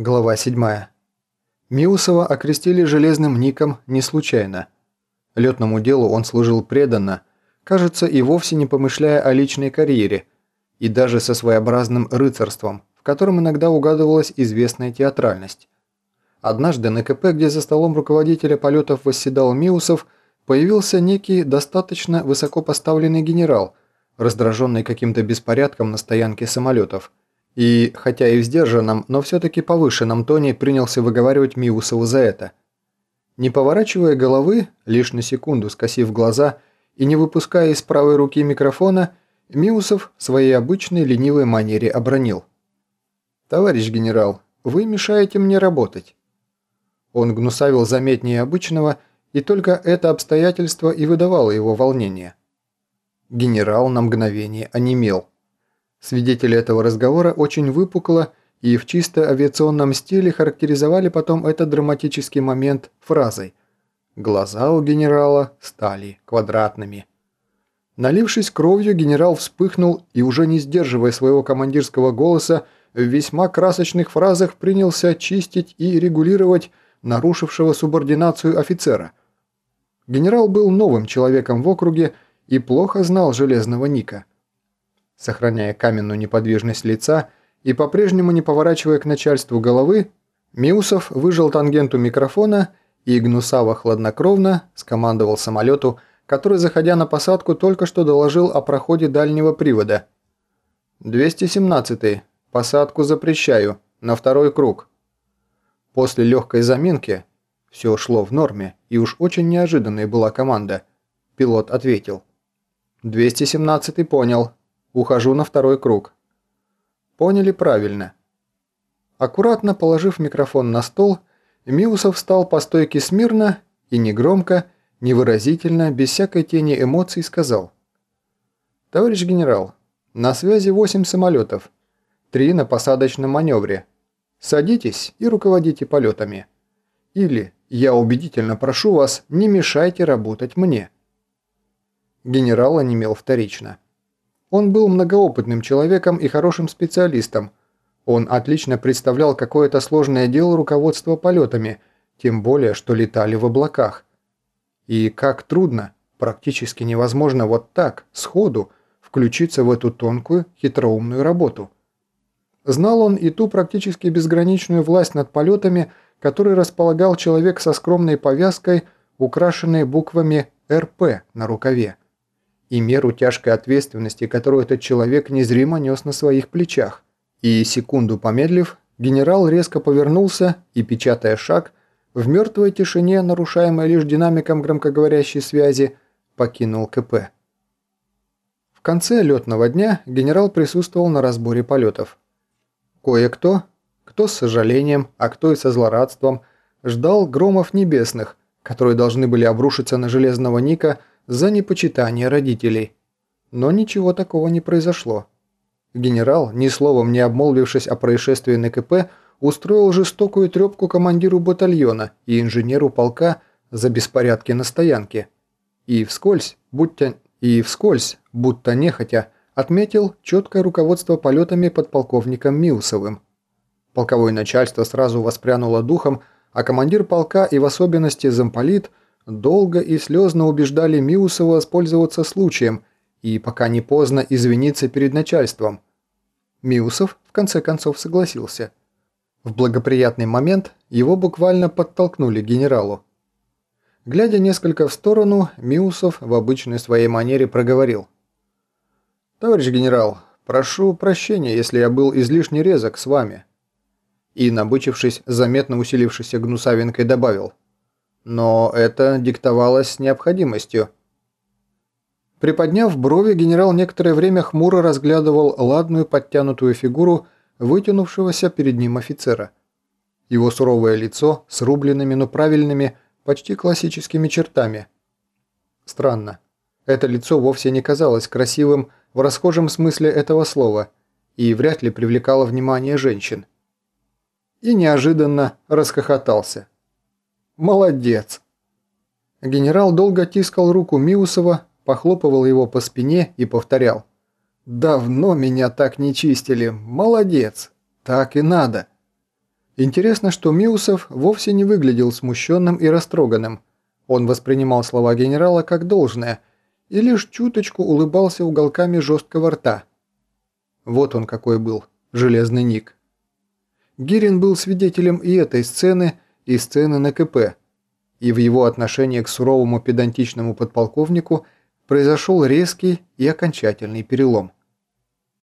Глава 7. Миусова окрестили железным ником не случайно. Летному делу он служил преданно, кажется, и вовсе не помышляя о личной карьере, и даже со своеобразным рыцарством, в котором иногда угадывалась известная театральность. Однажды на КП, где за столом руководителя полетов восседал Миусов, появился некий достаточно высоко поставленный генерал, раздраженный каким-то беспорядком на стоянке самолетов – и, хотя и в сдержанном, но все-таки повышенном тоне принялся выговаривать Миусову за это. Не поворачивая головы, лишь на секунду скосив глаза и не выпуская из правой руки микрофона, Миусов своей обычной ленивой манере обронил. «Товарищ генерал, вы мешаете мне работать». Он гнусавил заметнее обычного, и только это обстоятельство и выдавало его волнение. Генерал на мгновение онемел. Свидетели этого разговора очень выпукло и в чисто авиационном стиле характеризовали потом этот драматический момент фразой «Глаза у генерала стали квадратными». Налившись кровью, генерал вспыхнул и, уже не сдерживая своего командирского голоса, в весьма красочных фразах принялся чистить и регулировать нарушившего субординацию офицера. Генерал был новым человеком в округе и плохо знал Железного Ника – Сохраняя каменную неподвижность лица и по-прежнему не поворачивая к начальству головы, Миусов выжил тангенту микрофона и гнусаво-хладнокровно скомандовал самолету, который, заходя на посадку, только что доложил о проходе дальнего привода. «217-й. Посадку запрещаю. На второй круг». После легкой заминки все шло в норме, и уж очень неожиданной была команда. Пилот ответил. «217-й понял. Ухожу на второй круг. Поняли правильно. Аккуратно положив микрофон на стол, Миусов встал по стойке смирно и негромко, невыразительно, без всякой тени эмоций сказал. «Товарищ генерал, на связи 8 самолетов, три на посадочном маневре. Садитесь и руководите полетами. Или, я убедительно прошу вас, не мешайте работать мне». Генерал онемел вторично. Он был многоопытным человеком и хорошим специалистом. Он отлично представлял какое-то сложное дело руководства полетами, тем более, что летали в облаках. И как трудно, практически невозможно вот так, сходу, включиться в эту тонкую, хитроумную работу. Знал он и ту практически безграничную власть над полетами, которой располагал человек со скромной повязкой, украшенной буквами «РП» на рукаве и меру тяжкой ответственности, которую этот человек незримо нес на своих плечах. И, секунду помедлив, генерал резко повернулся и, печатая шаг, в мертвой тишине, нарушаемой лишь динамиком громкоговорящей связи, покинул КП. В конце летного дня генерал присутствовал на разборе полетов. Кое-кто, кто с сожалением, а кто и со злорадством, ждал громов небесных, которые должны были обрушиться на Железного Ника за непочитание родителей. Но ничего такого не произошло. Генерал, ни словом не обмолвившись о происшествии на КП, устроил жестокую трепку командиру батальона и инженеру полка за беспорядки на стоянке. И вскользь, будто, и вскользь, будто нехотя, отметил четкое руководство полетами подполковником Миусовым. Полковое начальство сразу воспрянуло духом, а командир полка и в особенности замполит – долго и слезно убеждали Миусова воспользоваться случаем и, пока не поздно, извиниться перед начальством. Миусов в конце концов согласился. В благоприятный момент его буквально подтолкнули генералу. Глядя несколько в сторону, Миусов в обычной своей манере проговорил. «Товарищ генерал, прошу прощения, если я был излишне резок с вами». И, набычившись, заметно усилившейся гнусавинкой добавил – но это диктовалось необходимостью. Приподняв брови, генерал некоторое время хмуро разглядывал ладную подтянутую фигуру вытянувшегося перед ним офицера. Его суровое лицо с рубленными, но правильными, почти классическими чертами. Странно. Это лицо вовсе не казалось красивым в расхожем смысле этого слова и вряд ли привлекало внимание женщин. И неожиданно расхохотался. Молодец!» Генерал долго тискал руку Миусова, похлопывал его по спине и повторял. «Давно меня так не чистили. Молодец! Так и надо!» Интересно, что Миусов вовсе не выглядел смущенным и растроганным. Он воспринимал слова генерала как должное и лишь чуточку улыбался уголками жесткого рта. Вот он какой был, железный Ник. Гирин был свидетелем и этой сцены, и сцены на КП, и в его отношении к суровому педантичному подполковнику произошел резкий и окончательный перелом.